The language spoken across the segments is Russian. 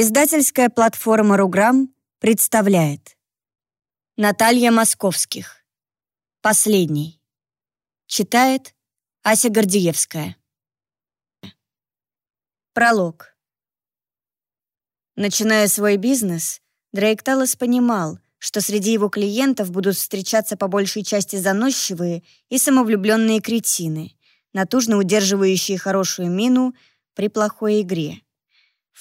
Издательская платформа «Руграм» представляет. Наталья Московских. Последний. Читает Ася Гордиевская Пролог. Начиная свой бизнес, Дрейк Талос понимал, что среди его клиентов будут встречаться по большей части заносчивые и самовлюбленные кретины, натужно удерживающие хорошую мину при плохой игре.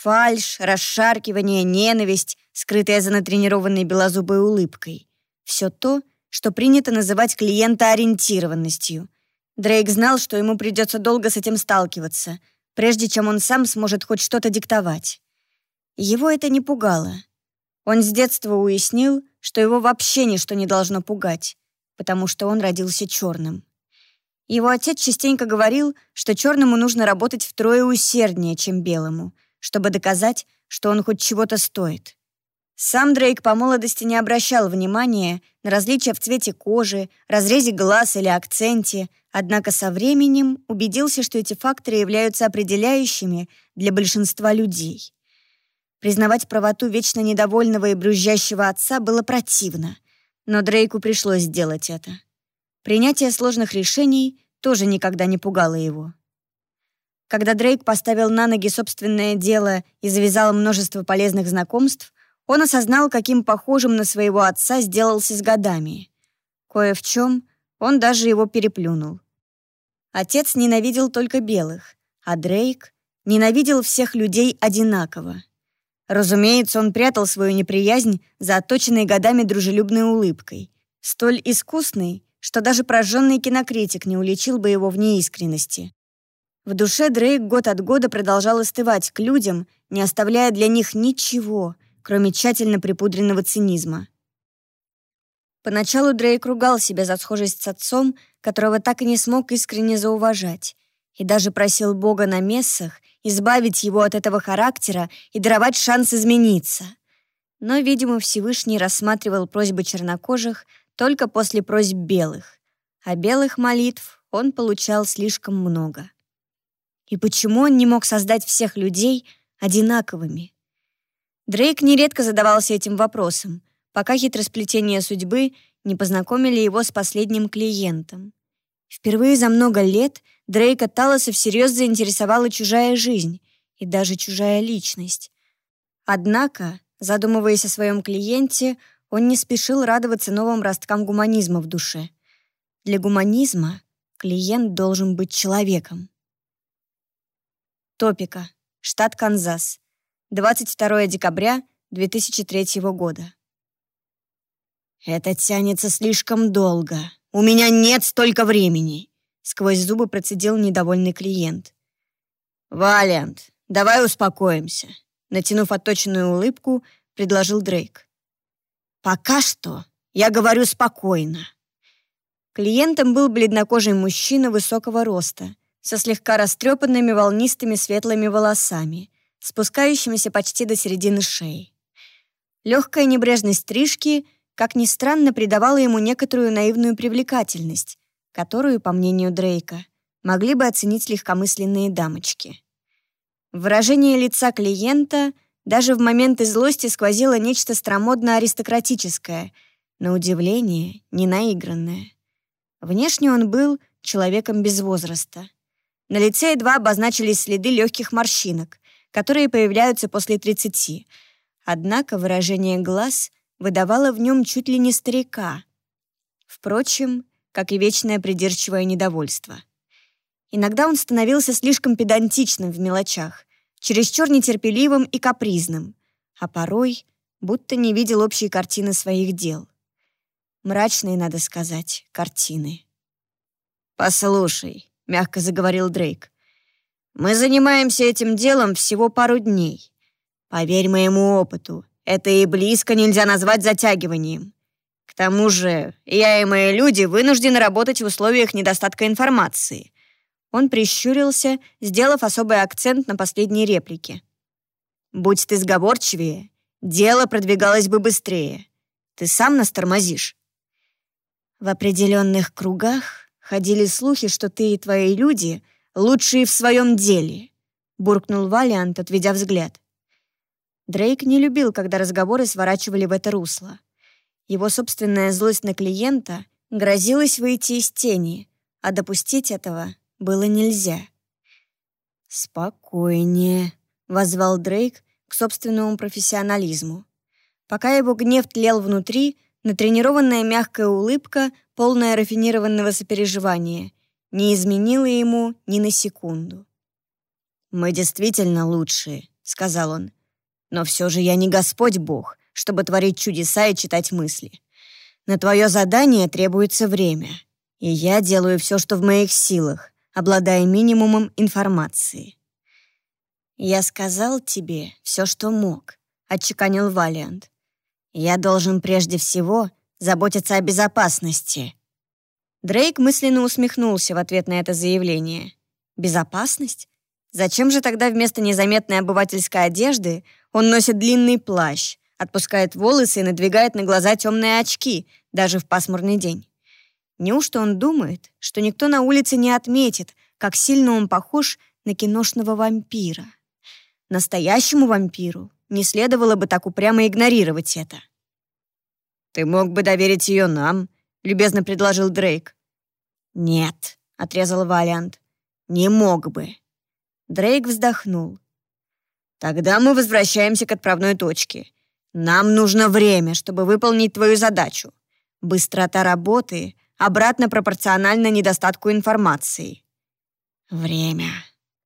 Фальшь, расшаркивание, ненависть, скрытая за натренированной белозубой улыбкой. Все то, что принято называть клиентоориентированностью. Дрейк знал, что ему придется долго с этим сталкиваться, прежде чем он сам сможет хоть что-то диктовать. Его это не пугало. Он с детства уяснил, что его вообще ничто не должно пугать, потому что он родился черным. Его отец частенько говорил, что черному нужно работать втрое усерднее, чем белому — чтобы доказать, что он хоть чего-то стоит. Сам Дрейк по молодости не обращал внимания на различия в цвете кожи, разрезе глаз или акценте, однако со временем убедился, что эти факторы являются определяющими для большинства людей. Признавать правоту вечно недовольного и брюзжащего отца было противно, но Дрейку пришлось сделать это. Принятие сложных решений тоже никогда не пугало его. Когда Дрейк поставил на ноги собственное дело и завязал множество полезных знакомств, он осознал, каким похожим на своего отца сделался с годами. Кое в чем он даже его переплюнул. Отец ненавидел только белых, а Дрейк ненавидел всех людей одинаково. Разумеется, он прятал свою неприязнь за отточенной годами дружелюбной улыбкой, столь искусной, что даже прожженный кинокритик не уличил бы его в неискренности. В душе Дрейк год от года продолжал остывать к людям, не оставляя для них ничего, кроме тщательно припудренного цинизма. Поначалу Дрейк ругал себя за схожесть с отцом, которого так и не смог искренне зауважать, и даже просил Бога на мессах избавить его от этого характера и даровать шанс измениться. Но, видимо, Всевышний рассматривал просьбы чернокожих только после просьб белых, а белых молитв он получал слишком много. И почему он не мог создать всех людей одинаковыми? Дрейк нередко задавался этим вопросом, пока хитросплетения судьбы не познакомили его с последним клиентом. Впервые за много лет Дрейка Талоса всерьез заинтересовала чужая жизнь и даже чужая личность. Однако, задумываясь о своем клиенте, он не спешил радоваться новым росткам гуманизма в душе. Для гуманизма клиент должен быть человеком. Топика, штат Канзас, 22 декабря 2003 года. «Это тянется слишком долго. У меня нет столько времени!» Сквозь зубы процедил недовольный клиент. «Валиант, давай успокоимся», натянув отточенную улыбку, предложил Дрейк. «Пока что я говорю спокойно». Клиентом был бледнокожий мужчина высокого роста — со слегка растрепанными волнистыми светлыми волосами, спускающимися почти до середины шеи. Легкая небрежность стрижки, как ни странно, придавала ему некоторую наивную привлекательность, которую, по мнению Дрейка, могли бы оценить легкомысленные дамочки. В выражении лица клиента даже в моменты злости сквозило нечто стромодно-аристократическое, на удивление, не наигранное. Внешне он был человеком без возраста. На лице едва обозначились следы легких морщинок, которые появляются после 30. Однако выражение глаз выдавало в нем чуть ли не старика. Впрочем, как и вечное придирчивое недовольство. Иногда он становился слишком педантичным в мелочах, чересчур нетерпеливым и капризным, а порой будто не видел общей картины своих дел. Мрачные, надо сказать, картины. «Послушай», — мягко заговорил Дрейк. «Мы занимаемся этим делом всего пару дней. Поверь моему опыту, это и близко нельзя назвать затягиванием. К тому же я и мои люди вынуждены работать в условиях недостатка информации». Он прищурился, сделав особый акцент на последней реплике. «Будь ты сговорчивее, дело продвигалось бы быстрее. Ты сам нас тормозишь». В определенных кругах Ходили слухи, что ты и твои люди лучшие в своем деле», — буркнул Валиант, отведя взгляд. Дрейк не любил, когда разговоры сворачивали в это русло. Его собственная злость на клиента грозилась выйти из тени, а допустить этого было нельзя. «Спокойнее», — возвал Дрейк к собственному профессионализму. Пока его гнев тлел внутри, натренированная мягкая улыбка, полная рафинированного сопереживания, не изменила ему ни на секунду. «Мы действительно лучшие», — сказал он. «Но все же я не Господь Бог, чтобы творить чудеса и читать мысли. На твое задание требуется время, и я делаю все, что в моих силах, обладая минимумом информации». «Я сказал тебе все, что мог», — отчеканил Валиант. «Я должен прежде всего заботиться о безопасности». Дрейк мысленно усмехнулся в ответ на это заявление. «Безопасность? Зачем же тогда вместо незаметной обывательской одежды он носит длинный плащ, отпускает волосы и надвигает на глаза темные очки, даже в пасмурный день? Неужто он думает, что никто на улице не отметит, как сильно он похож на киношного вампира? Настоящему вампиру не следовало бы так упрямо игнорировать это. «Ты мог бы доверить ее нам», — любезно предложил Дрейк. «Нет», — отрезал Валиант, — «не мог бы». Дрейк вздохнул. «Тогда мы возвращаемся к отправной точке. Нам нужно время, чтобы выполнить твою задачу. Быстрота работы обратно пропорциональна недостатку информации». «Время.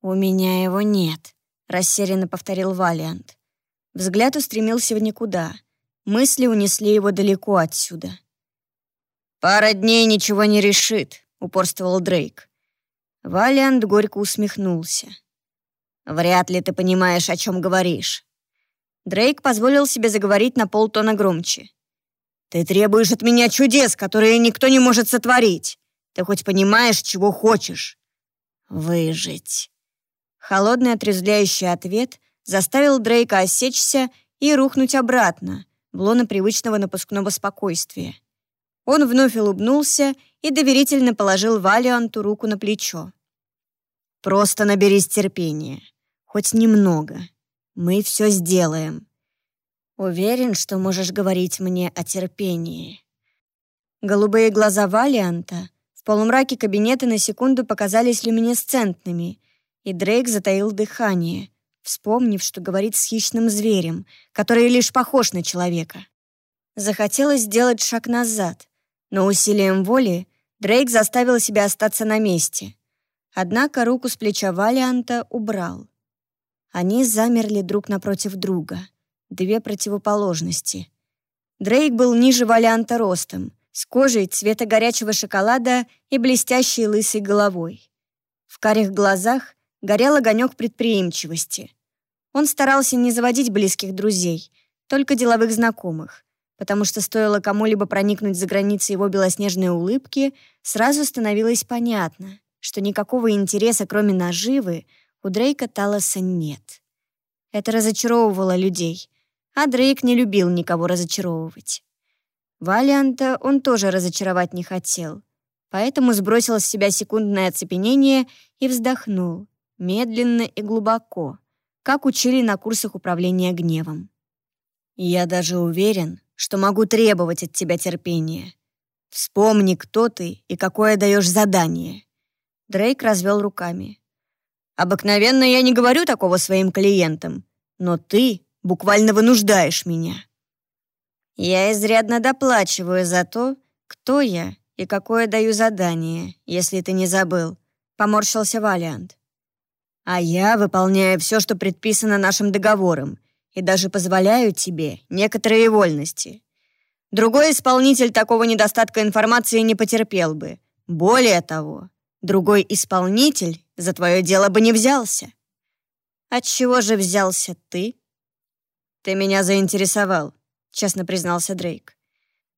У меня его нет», — рассеянно повторил Валиант. Взгляд устремился в никуда. Мысли унесли его далеко отсюда. «Пара дней ничего не решит», — упорствовал Дрейк. Валиант горько усмехнулся. «Вряд ли ты понимаешь, о чем говоришь». Дрейк позволил себе заговорить на полтона громче. «Ты требуешь от меня чудес, которые никто не может сотворить. Ты хоть понимаешь, чего хочешь?» «Выжить». Холодный отрезвляющий ответ заставил Дрейка осечься и рухнуть обратно, в лоно привычного напускного спокойствия. Он вновь улыбнулся и доверительно положил Валианту руку на плечо. «Просто наберись терпения. Хоть немного. Мы все сделаем. Уверен, что можешь говорить мне о терпении». Голубые глаза Валианта в полумраке кабинета на секунду показались люминесцентными, и Дрейк затаил дыхание, вспомнив, что говорит с хищным зверем, который лишь похож на человека. Захотелось сделать шаг назад, но усилием воли Дрейк заставил себя остаться на месте. Однако руку с плеча Валианта убрал. Они замерли друг напротив друга. Две противоположности. Дрейк был ниже Валианта ростом, с кожей цвета горячего шоколада и блестящей лысой головой. В карих глазах горел огонек предприимчивости. Он старался не заводить близких друзей, только деловых знакомых, потому что стоило кому-либо проникнуть за границы его белоснежной улыбки, сразу становилось понятно, что никакого интереса, кроме наживы, у Дрейка Талоса нет. Это разочаровывало людей, а Дрейк не любил никого разочаровывать. Валианта он тоже разочаровать не хотел, поэтому сбросил с себя секундное оцепенение и вздохнул, медленно и глубоко, как учили на курсах управления гневом. «Я даже уверен, что могу требовать от тебя терпения. Вспомни, кто ты и какое даешь задание». Дрейк развел руками. «Обыкновенно я не говорю такого своим клиентам, но ты буквально вынуждаешь меня». «Я изрядно доплачиваю за то, кто я и какое даю задание, если ты не забыл», — поморщился Валиант. А я выполняю все, что предписано нашим договором, и даже позволяю тебе некоторые вольности. Другой исполнитель такого недостатка информации не потерпел бы. Более того, другой исполнитель за твое дело бы не взялся. От чего же взялся ты? Ты меня заинтересовал, честно признался Дрейк.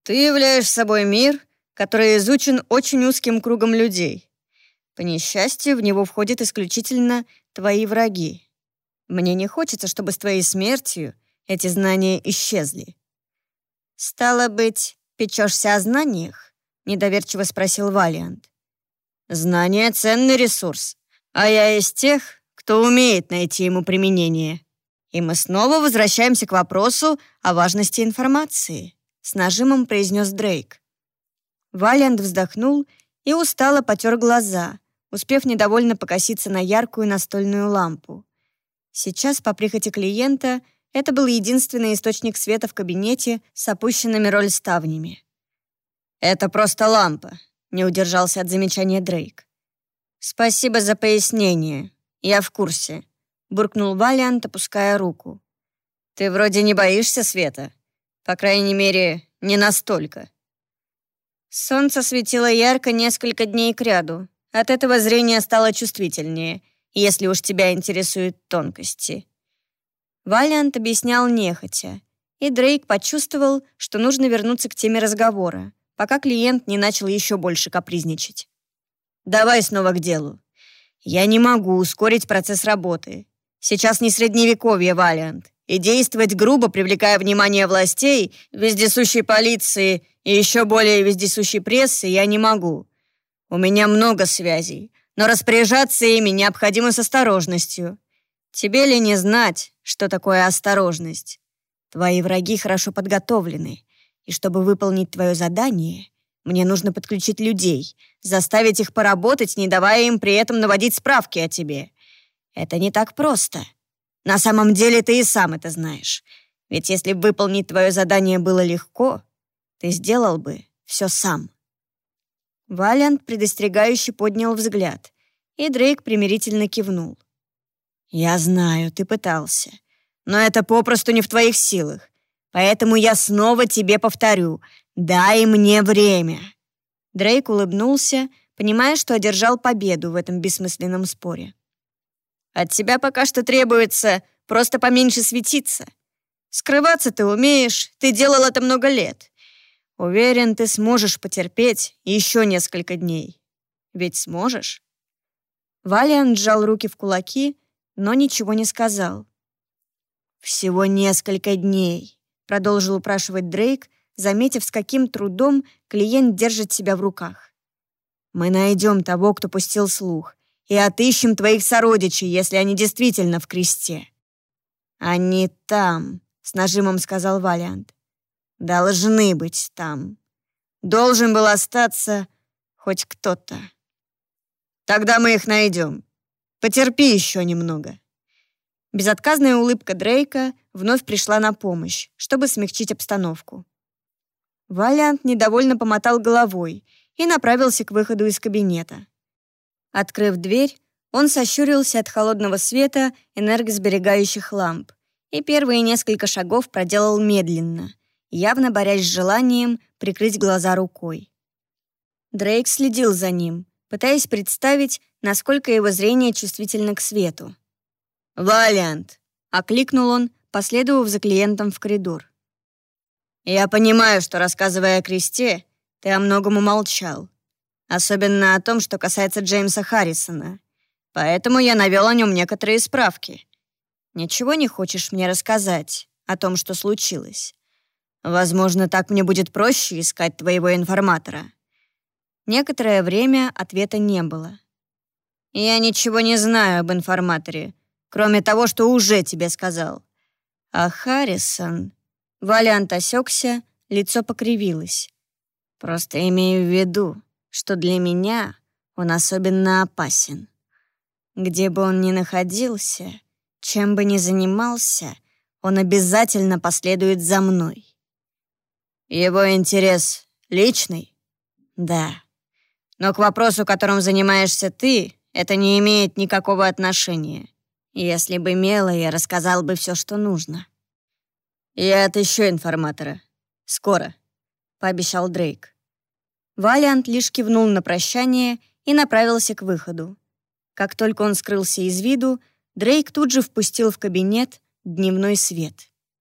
Ты являешь собой мир, который изучен очень узким кругом людей. По несчастью, в него входят исключительно твои враги. Мне не хочется, чтобы с твоей смертью эти знания исчезли». «Стало быть, печешься о знаниях?» — недоверчиво спросил Валиант. «Знание — ценный ресурс, а я из тех, кто умеет найти ему применение. И мы снова возвращаемся к вопросу о важности информации», с нажимом произнес Дрейк. Валиант вздохнул и устало потер глаза, успев недовольно покоситься на яркую настольную лампу. Сейчас, по прихоти клиента, это был единственный источник света в кабинете с опущенными рольставнями. «Это просто лампа», — не удержался от замечания Дрейк. «Спасибо за пояснение. Я в курсе», — буркнул Валиант, опуская руку. «Ты вроде не боишься света. По крайней мере, не настолько». Солнце светило ярко несколько дней кряду. От этого зрение стало чувствительнее, если уж тебя интересуют тонкости. Валиант объяснял нехотя, и Дрейк почувствовал, что нужно вернуться к теме разговора, пока клиент не начал еще больше капризничать. «Давай снова к делу. Я не могу ускорить процесс работы. Сейчас не средневековье, Валиант, и действовать грубо, привлекая внимание властей, вездесущей полиции и еще более вездесущей прессы я не могу. У меня много связей, но распоряжаться ими необходимо с осторожностью. Тебе ли не знать, что такое осторожность? Твои враги хорошо подготовлены, и чтобы выполнить твое задание, мне нужно подключить людей, заставить их поработать, не давая им при этом наводить справки о тебе. Это не так просто. На самом деле ты и сам это знаешь. Ведь если выполнить твое задание было легко, ты сделал бы все сам. Валиант предостерегающе поднял взгляд, и Дрейк примирительно кивнул. «Я знаю, ты пытался. Но это попросту не в твоих силах. Поэтому я снова тебе повторю. Дай мне время». Дрейк улыбнулся, понимая, что одержал победу в этом бессмысленном споре. «От тебя пока что требуется просто поменьше светиться. Скрываться ты умеешь, ты делал это много лет. Уверен, ты сможешь потерпеть еще несколько дней. Ведь сможешь?» Валиан сжал руки в кулаки, но ничего не сказал. «Всего несколько дней», — продолжил упрашивать Дрейк, заметив, с каким трудом клиент держит себя в руках. «Мы найдем того, кто пустил слух, и отыщем твоих сородичей, если они действительно в кресте». «Они там», — с нажимом сказал Валиант. «Должны быть там. Должен был остаться хоть кто-то». «Тогда мы их найдем», Потерпи еще немного». Безотказная улыбка Дрейка вновь пришла на помощь, чтобы смягчить обстановку. Валиант недовольно помотал головой и направился к выходу из кабинета. Открыв дверь, он сощурился от холодного света энергосберегающих ламп и первые несколько шагов проделал медленно, явно борясь с желанием прикрыть глаза рукой. Дрейк следил за ним, пытаясь представить, насколько его зрение чувствительно к свету. «Валиант!» — окликнул он, последовав за клиентом в коридор. «Я понимаю, что, рассказывая о кресте, ты о многом умолчал. Особенно о том, что касается Джеймса Харрисона. Поэтому я навел о нем некоторые справки. Ничего не хочешь мне рассказать о том, что случилось? Возможно, так мне будет проще искать твоего информатора». Некоторое время ответа не было. «Я ничего не знаю об информаторе, кроме того, что уже тебе сказал. А Харрисон...» Валиант осекся, лицо покривилось. «Просто имею в виду, что для меня он особенно опасен. Где бы он ни находился, чем бы ни занимался, он обязательно последует за мной. Его интерес личный? Да. Но к вопросу, которым занимаешься ты, это не имеет никакого отношения. Если бы имело, я рассказал бы все, что нужно. Я отыщу информатора. Скоро, пообещал Дрейк. Валиант лишь кивнул на прощание и направился к выходу. Как только он скрылся из виду, Дрейк тут же впустил в кабинет дневной свет.